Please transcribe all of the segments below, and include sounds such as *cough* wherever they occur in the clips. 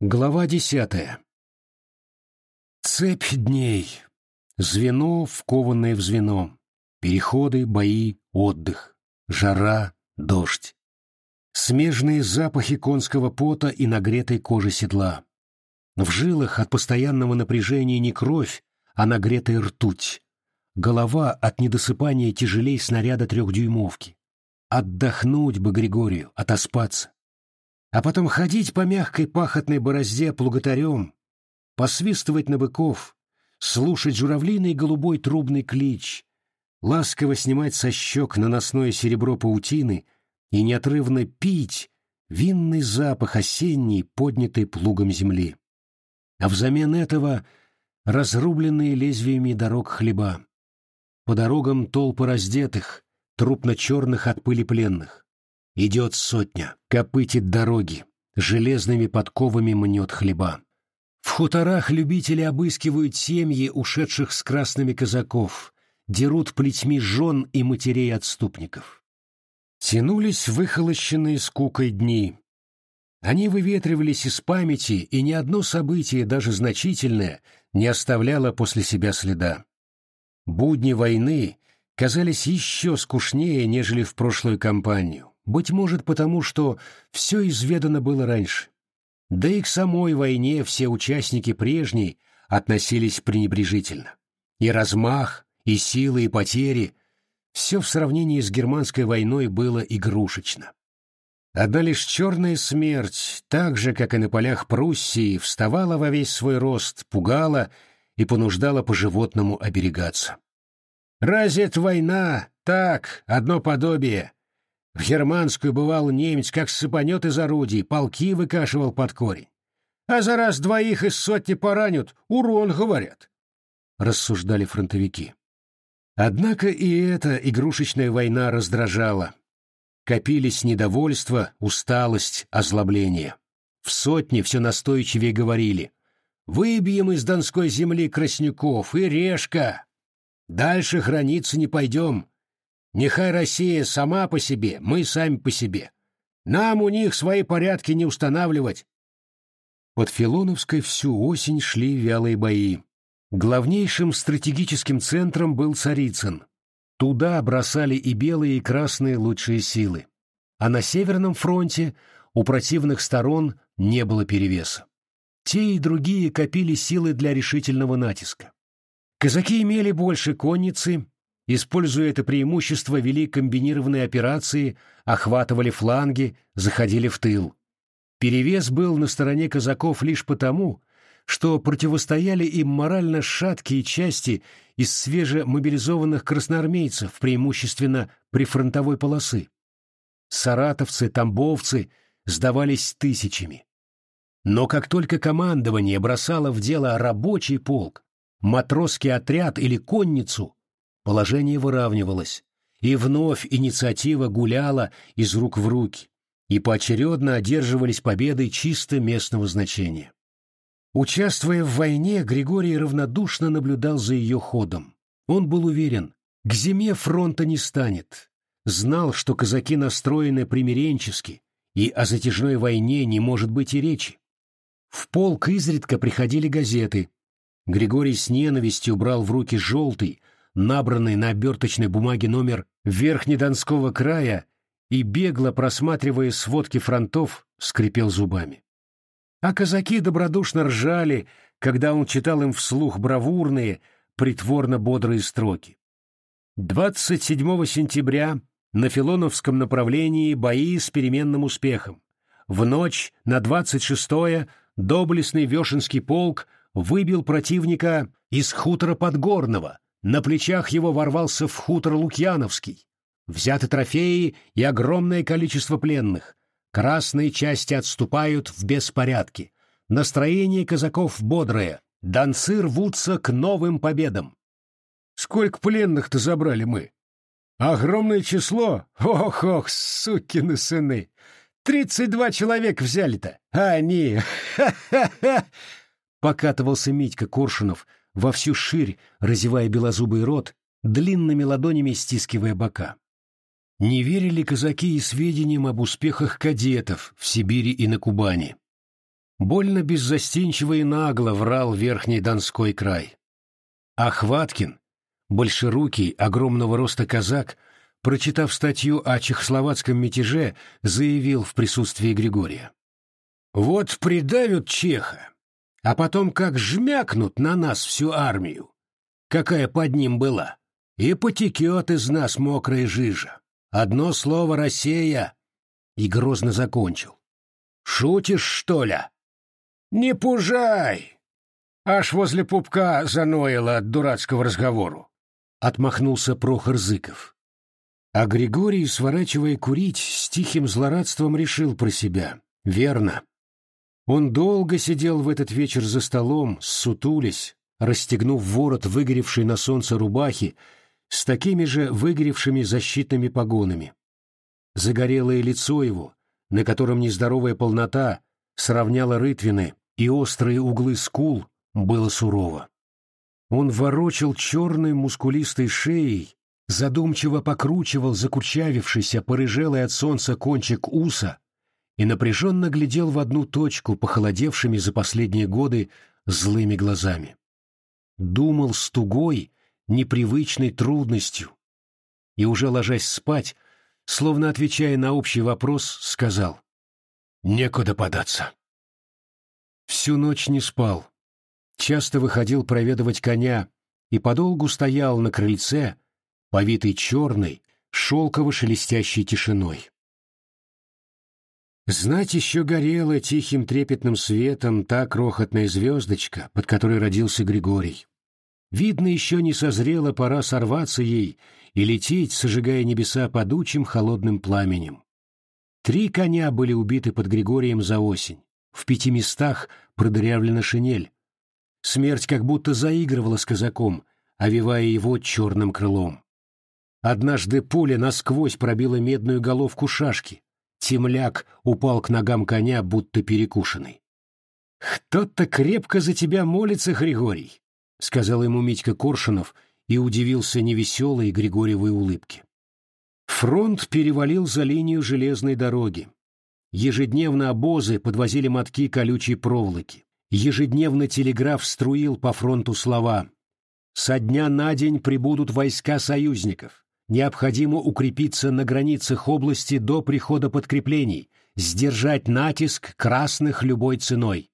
Глава десятая. Цепь дней. Звено, вкованное в звено. Переходы, бои, отдых. Жара, дождь. Смежные запахи конского пота и нагретой кожи седла. В жилах от постоянного напряжения не кровь, а нагретая ртуть. Голова от недосыпания тяжелей снаряда трехдюймовки. Отдохнуть бы Григорию, отоспаться а потом ходить по мягкой пахотной борозде плуготарем, посвистывать на быков, слушать журавлиный голубой трубный клич, ласково снимать со щек наносное серебро паутины и неотрывно пить винный запах осенний, поднятый плугом земли. А взамен этого разрубленные лезвиями дорог хлеба. По дорогам толпы раздетых, трупно-черных от пыли пленных. Идет сотня, копытит дороги, железными подковами мнет хлеба. В хуторах любители обыскивают семьи ушедших с красными казаков, дерут плетьми жен и матерей отступников. Тянулись выхолощенные скукой дни. Они выветривались из памяти, и ни одно событие, даже значительное, не оставляло после себя следа. Будни войны казались еще скучнее, нежели в прошлую кампанию. Быть может, потому что все изведано было раньше. Да и к самой войне все участники прежней относились пренебрежительно. И размах, и силы, и потери — все в сравнении с германской войной было игрушечно. Одна лишь черная смерть, так же, как и на полях Пруссии, вставала во весь свой рост, пугала и понуждала по-животному оберегаться. «Разве это война? Так, одно подобие», в германскую бывал немец, как сыпанет из орудий, полки выкашивал под корень. А за раз двоих из сотни поранят, урон, говорят. Рассуждали фронтовики. Однако и эта игрушечная война раздражала. Копились недовольство, усталость, озлобление. В сотне все настойчивее говорили «Выбьем из Донской земли Краснюков и Решка! Дальше границы не пойдем, Нехай Россия сама по себе, мы сами по себе. Нам у них свои порядки не устанавливать. Под Филоновской всю осень шли вялые бои. Главнейшим стратегическим центром был Царицын. Туда бросали и белые, и красные лучшие силы. А на Северном фронте у противных сторон не было перевеса. Те и другие копили силы для решительного натиска. Казаки имели больше конницы, Используя это преимущество, вели комбинированные операции, охватывали фланги, заходили в тыл. Перевес был на стороне казаков лишь потому, что противостояли им морально шаткие части из свежемобилизованных красноармейцев, преимущественно прифронтовой полосы. Саратовцы, тамбовцы сдавались тысячами. Но как только командование бросало в дело рабочий полк, матросский отряд или конницу, Положение выравнивалось, и вновь инициатива гуляла из рук в руки, и поочередно одерживались победы чисто местного значения. Участвуя в войне, Григорий равнодушно наблюдал за ее ходом. Он был уверен, к зиме фронта не станет. Знал, что казаки настроены примиренчески, и о затяжной войне не может быть и речи. В полк изредка приходили газеты. Григорий с ненавистью брал в руки желтый, набранный на оберточной бумаге номер Верхнедонского края и, бегло просматривая сводки фронтов, скрипел зубами. А казаки добродушно ржали, когда он читал им вслух бравурные, притворно бодрые строки. 27 сентября на Филоновском направлении бои с переменным успехом. В ночь на 26-е доблестный Вешенский полк выбил противника из хутора Подгорного, на плечах его ворвался в хутор Лукьяновский. Взяты трофеи и огромное количество пленных. Красные части отступают в беспорядке. Настроение казаков бодрое. Донцы рвутся к новым победам. Сколько пленных-то забрали мы? Огромное число? Ох-ох, сукины сыны! Тридцать два человека взяли-то, а они... *laughs* Ха-ха-ха! Покатывался Митька Коршунов, во всю ширь, разевая белозубый рот, длинными ладонями стискивая бока. Не верили казаки и сведениям об успехах кадетов в Сибири и на Кубани. Больно беззастенчиво и нагло врал верхний Донской край. А Хваткин, большерукий, огромного роста казак, прочитав статью о чехословацком мятеже, заявил в присутствии Григория. «Вот придавят чеха, а потом как жмякнут на нас всю армию, какая под ним была, и потекет из нас мокрая жижа. Одно слово «Россия» и грозно закончил. «Шутишь, что ли?» «Не пужай!» Аж возле пупка заноило от дурацкого разговору. Отмахнулся Прохор Зыков. А Григорий, сворачивая курить, с тихим злорадством решил про себя. Верно. Он долго сидел в этот вечер за столом, сутулясь, расстегнув ворот выгоревшей на солнце рубахи с такими же выгоревшими защитными погонами. Загорелое лицо его, на котором нездоровая полнота сравняла рытвины и острые углы скул, было сурово. Он ворочал черной мускулистой шеей, задумчиво покручивал закурчавившийся, порыжелый от солнца кончик уса и напряженно глядел в одну точку, похолодевшими за последние годы злыми глазами. Думал с тугой, непривычной трудностью. И уже ложась спать, словно отвечая на общий вопрос, сказал «Некуда податься». Всю ночь не спал. Часто выходил проведывать коня и подолгу стоял на крыльце, повитый черной, шелково-шелестящей тишиной. Знать еще горела тихим трепетным светом та крохотная звездочка, под которой родился Григорий. Видно, еще не созрела пора сорваться ей и лететь, сожигая небеса подучим холодным пламенем. Три коня были убиты под Григорием за осень. В пяти местах продырявлена шинель. Смерть как будто заигрывала с казаком, овивая его черным крылом. Однажды пуля насквозь пробила медную головку шашки. Темляк упал к ногам коня, будто перекушенный. «Кто-то крепко за тебя молится, Григорий», — сказал ему Митька Коршунов и удивился невеселой Григорьевой улыбке. Фронт перевалил за линию железной дороги. Ежедневно обозы подвозили мотки колючей проволоки. Ежедневно телеграф струил по фронту слова «Со дня на день прибудут войска союзников. Необходимо укрепиться на границах области до прихода подкреплений, сдержать натиск красных любой ценой.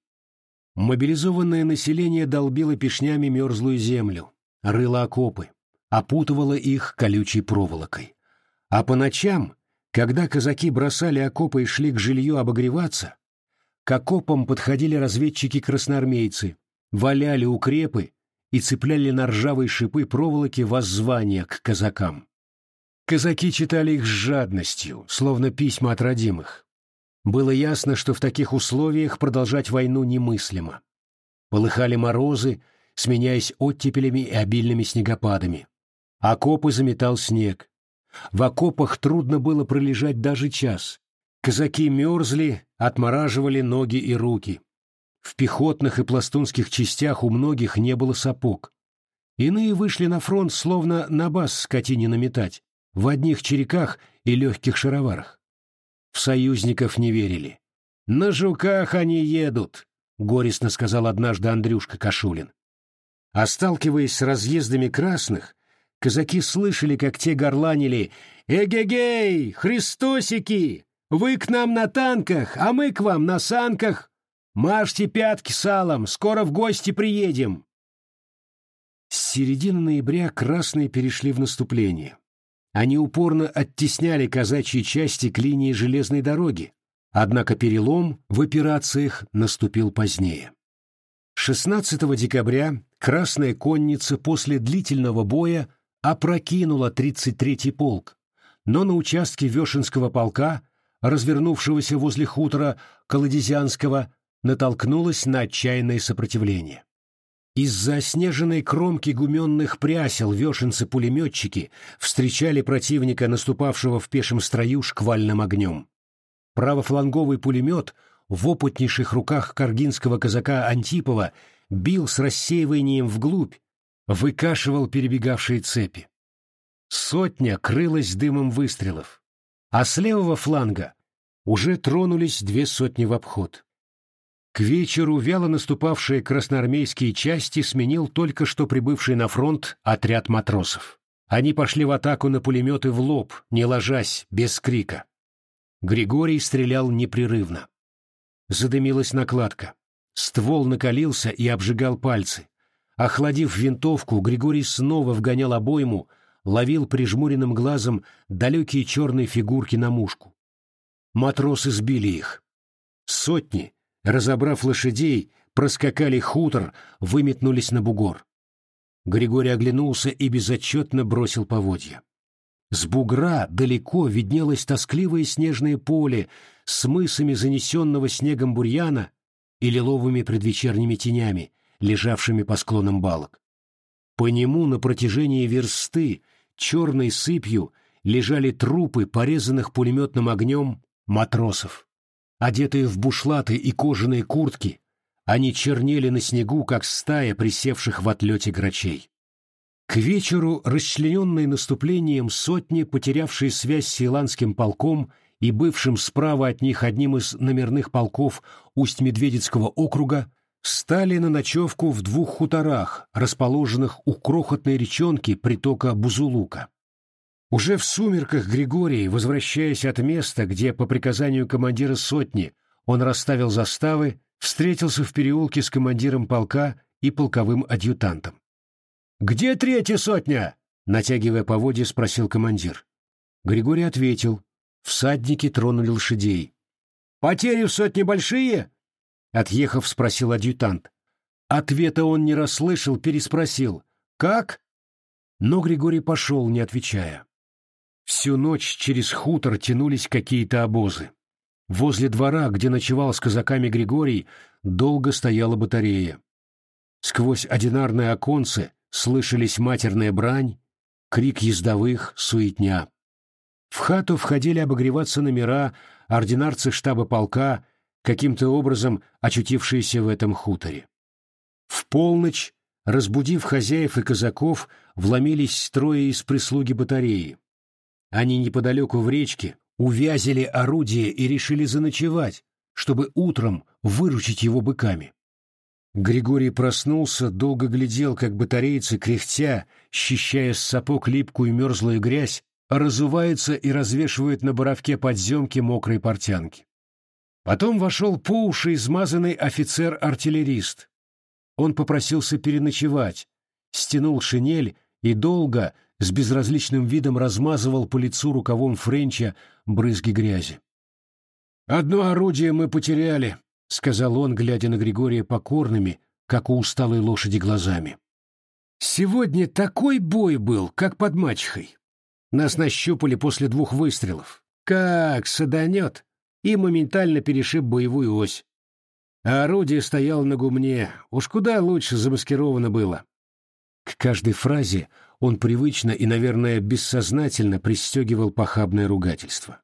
Мобилизованное население долбило пешнями мерзлую землю, рыло окопы, опутывало их колючей проволокой. А по ночам, когда казаки бросали окопы и шли к жилью обогреваться, к окопам подходили разведчики-красноармейцы, валяли укрепы и цепляли на ржавые шипы проволоки воззвания к казакам. Казаки читали их с жадностью, словно письма от родимых. Было ясно, что в таких условиях продолжать войну немыслимо. Полыхали морозы, сменяясь оттепелями и обильными снегопадами. Окопы заметал снег. В окопах трудно было пролежать даже час. Казаки мерзли, отмораживали ноги и руки. В пехотных и пластунских частях у многих не было сапог. Иные вышли на фронт, словно на бас скотине наметать, в одних череках и легких шароварах. В союзников не верили. «На жуках они едут», — горестно сказал однажды Андрюшка Кашулин. А сталкиваясь с разъездами красных, казаки слышали, как те горланили «Эгегей, Христосики! Вы к нам на танках, а мы к вам на санках! Мажьте пятки салом, скоро в гости приедем!» С середины ноября красные перешли в наступление. Они упорно оттесняли казачьи части к линии железной дороги, однако перелом в операциях наступил позднее. 16 декабря Красная Конница после длительного боя опрокинула 33-й полк, но на участке Вешенского полка, развернувшегося возле хутора Колодезянского, натолкнулась на отчаянное сопротивление. Из-за снеженной кромки гуменных прясел вешенцы-пулеметчики встречали противника, наступавшего в пешем строю шквальным огнем. Правофланговый пулемет в опытнейших руках каргинского казака Антипова бил с рассеиванием вглубь, выкашивал перебегавшие цепи. Сотня крылась дымом выстрелов, а с левого фланга уже тронулись две сотни в обход. К вечеру вяло наступавшие красноармейские части сменил только что прибывший на фронт отряд матросов. Они пошли в атаку на пулеметы в лоб, не ложась, без крика. Григорий стрелял непрерывно. Задымилась накладка. Ствол накалился и обжигал пальцы. Охладив винтовку, Григорий снова вгонял обойму, ловил прижмуренным глазом далекие черные фигурки на мушку. Матросы сбили их. Сотни, разобрав лошадей, проскакали хутор, выметнулись на бугор. Григорий оглянулся и безотчетно бросил поводья. С бугра далеко виднелось тоскливое снежное поле с мысами занесенного снегом бурьяна и лиловыми предвечерними тенями, лежавшими по склонам балок. По нему на протяжении версты черной сыпью лежали трупы, порезанных пулеметным огнем, матросов. Одетые в бушлаты и кожаные куртки, они чернели на снегу, как стая присевших в отлете грачей. К вечеру, расчлененные наступлением сотни, потерявшие связь с Иландским полком и бывшим справа от них одним из номерных полков Усть-Медведицкого округа, стали на ночевку в двух хуторах, расположенных у крохотной речонки притока Бузулука. Уже в сумерках Григорий, возвращаясь от места, где по приказанию командира сотни он расставил заставы, встретился в переулке с командиром полка и полковым адъютантом. «Где третья сотня?» — натягивая поводья, спросил командир. Григорий ответил. Всадники тронули лошадей. «Потери в сотне большие?» — отъехав, спросил адъютант. Ответа он не расслышал, переспросил. «Как?» Но Григорий пошел, не отвечая. Всю ночь через хутор тянулись какие-то обозы. Возле двора, где ночевал с казаками Григорий, долго стояла батарея. Сквозь одинарное оконце слышались матерная брань, крик ездовых, суетня. В хату входили обогреваться номера, ординарцы штаба полка, каким-то образом очутившиеся в этом хуторе. В полночь, разбудив хозяев и казаков, вломились строи из прислуги батареи. Они неподалеку в речке увязили орудие и решили заночевать, чтобы утром выручить его быками. Григорий проснулся, долго глядел, как батарейцы, кряхтя, счищая с сапог липкую мерзлую грязь, разуваются и развешивают на боровке подземки мокрой портянки. Потом вошел по уши измазанный офицер-артиллерист. Он попросился переночевать, стянул шинель и долго, с безразличным видом размазывал по лицу рукавом Френча брызги грязи. «Одно орудие мы потеряли», — сказал он, глядя на Григория покорными, как у усталой лошади глазами. «Сегодня такой бой был, как под мачехой. Нас нащупали после двух выстрелов. Как саданет!» И моментально перешиб боевую ось. А орудие стояло на гумне, уж куда лучше замаскировано было. К каждой фразе он привычно и, наверное, бессознательно пристегивал похабное ругательство.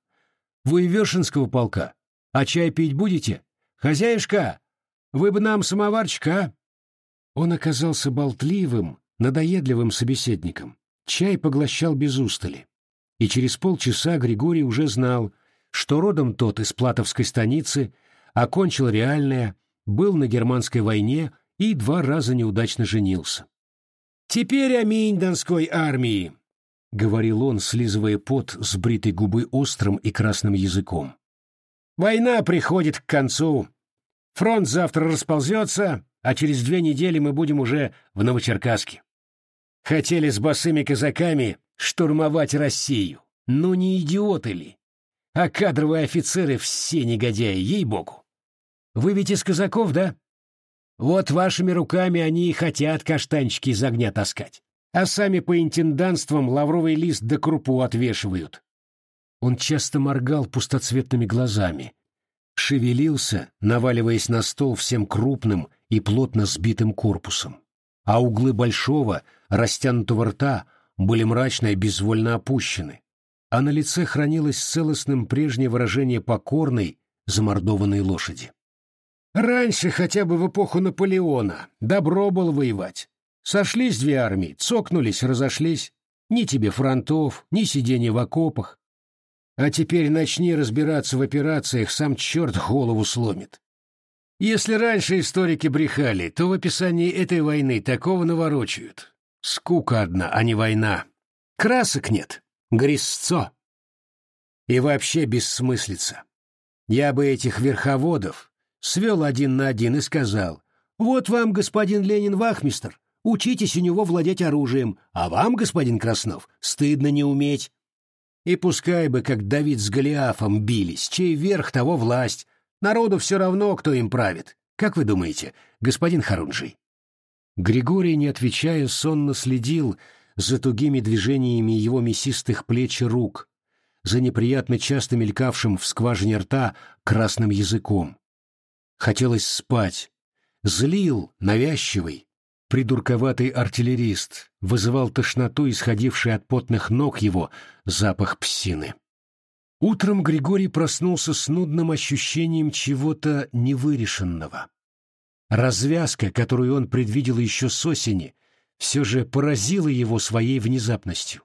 «Вы Вершинского полка? А чай пить будете? «Хозяюшка, вы бы нам самоварчика, а?» Он оказался болтливым, надоедливым собеседником. Чай поглощал без устали. И через полчаса Григорий уже знал, что родом тот из Платовской станицы, окончил реальное, был на германской войне и два раза неудачно женился. «Теперь аминь Донской армии!» — говорил он, слизывая пот с бритой губы острым и красным языком. Война приходит к концу. Фронт завтра расползется, а через две недели мы будем уже в Новочеркасске. Хотели с босыми казаками штурмовать Россию. Ну не идиоты ли? А кадровые офицеры все негодяи, ей-богу. Вы ведь из казаков, да? Вот вашими руками они и хотят каштанчики из огня таскать. А сами по интенданствам лавровый лист да крупу отвешивают. Он часто моргал пустоцветными глазами, шевелился, наваливаясь на стол всем крупным и плотно сбитым корпусом. А углы большого, растянутого рта были мрачно и безвольно опущены, а на лице хранилось целостным прежнее выражение покорной, замордованной лошади. Раньше, хотя бы в эпоху Наполеона, добро было воевать. Сошлись две армии, цокнулись, разошлись. Ни тебе фронтов, ни сидения в окопах, а теперь начни разбираться в операциях, сам черт голову сломит. Если раньше историки брехали, то в описании этой войны такого наворочают. Скука одна, а не война. Красок нет, грязцо. И вообще бессмыслица. Я бы этих верховодов свел один на один и сказал, «Вот вам, господин Ленин Вахмистр, учитесь у него владеть оружием, а вам, господин Краснов, стыдно не уметь». И пускай бы, как Давид с Голиафом бились, чей верх того власть, Народу все равно, кто им правит. Как вы думаете, господин Харунжий?» Григорий, не отвечая, сонно следил за тугими движениями его мясистых плеч и рук, за неприятно часто мелькавшим в скважине рта красным языком. Хотелось спать. Злил, навязчивый, придурковатый артиллерист, вызывал тошноту, исходивший от потных ног его запах псины. Утром Григорий проснулся с нудным ощущением чего-то невырешенного. Развязка, которую он предвидел еще с осени, все же поразила его своей внезапностью.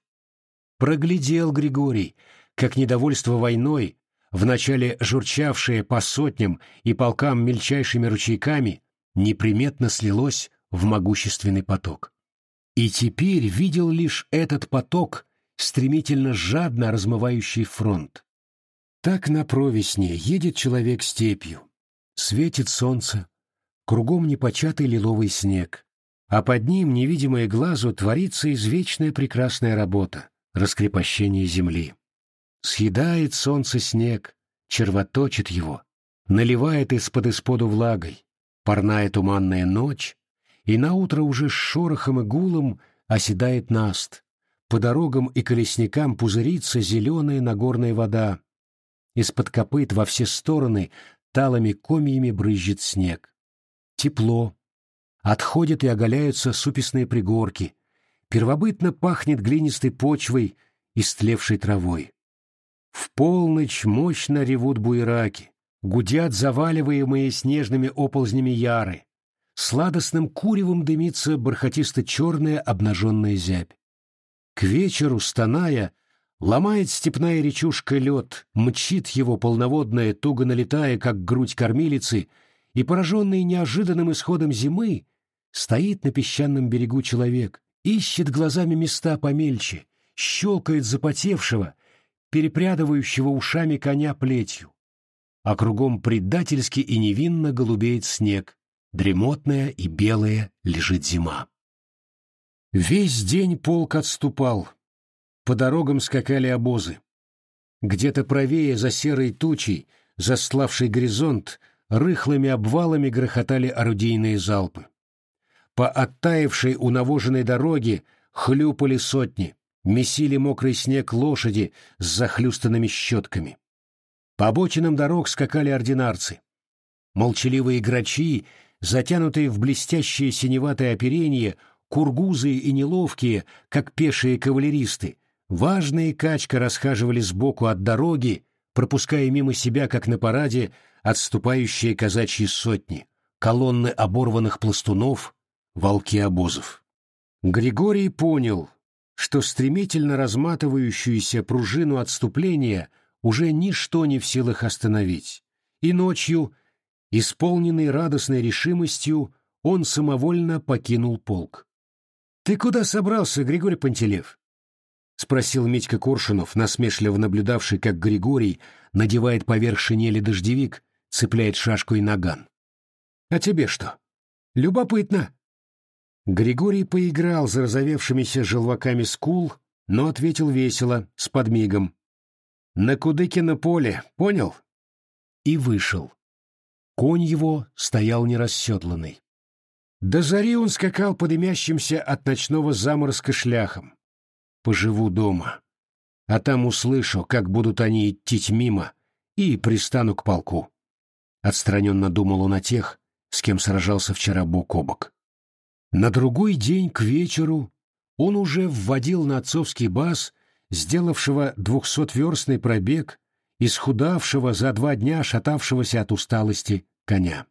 Проглядел Григорий, как недовольство войной, вначале журчавшее по сотням и полкам мельчайшими ручейками, неприметно слилось в могущественный поток. И теперь видел лишь этот поток, стремительно жадно размывающий фронт. Так на провесне едет человек степью. Светит солнце, кругом непочатый лиловый снег, а под ним, невидимое глазу, творится извечная прекрасная работа — раскрепощение земли. Съедает солнце снег, червоточит его, наливает из-под исподу влагой, парная туманная ночь, и наутро уже с шорохом и гулом оседает наст. По дорогам и колесникам пузырится зеленая нагорная вода, из-под копыт во все стороны талыми комьями брызжет снег. Тепло. Отходят и оголяются супесные пригорки. Первобытно пахнет глинистой почвой и стлевшей травой. В полночь мощно ревут буераки, гудят заваливаемые снежными оползнями яры. Сладостным куревом дымится бархатисто-черная обнаженная зябь. К вечеру, стоная, Ломает степная речушка лед, мчит его полноводная, туго налетая, как грудь кормилицы, и, пораженный неожиданным исходом зимы, стоит на песчаном берегу человек, ищет глазами места помельче, щелкает запотевшего, перепрядывающего ушами коня плетью. А кругом предательски и невинно голубеет снег, дремотная и белая лежит зима. Весь день полк отступал, по дорогам скакали обозы. Где-то правее за серой тучей, застлавший горизонт, рыхлыми обвалами грохотали орудийные залпы. По оттаившей у навоженной дороге хлюпали сотни, месили мокрый снег лошади с захлюстанными щетками. По обочинам дорог скакали ординарцы. Молчаливые грачи, затянутые в блестящее синеватое оперение, кургузые и неловкие, как пешие кавалеристы, Важные качка расхаживали сбоку от дороги, пропуская мимо себя, как на параде, отступающие казачьи сотни, колонны оборванных пластунов, волки обозов. Григорий понял, что стремительно разматывающуюся пружину отступления уже ничто не в силах остановить, и ночью, исполненный радостной решимостью, он самовольно покинул полк. «Ты куда собрался, Григорий Пантелеев?» — спросил Митька Коршунов, насмешливо наблюдавший, как Григорий надевает поверх шинели дождевик, цепляет шашку и наган. «А тебе что? Любопытно!» Григорий поиграл за разовевшимися желваками скул, но ответил весело, с подмигом. «На Кудыкино поле, понял?» И вышел. Конь его стоял нерасседланный. До зари он скакал по дымящимся от ночного заморозка шляхом поживу дома. А там услышу, как будут они идти мимо, и пристану к полку. Отстраненно думал он о тех, с кем сражался вчера бок о бок. На другой день к вечеру он уже вводил на отцовский бас, сделавшего двухсотверстный пробег, исхудавшего за два дня шатавшегося от усталости коня.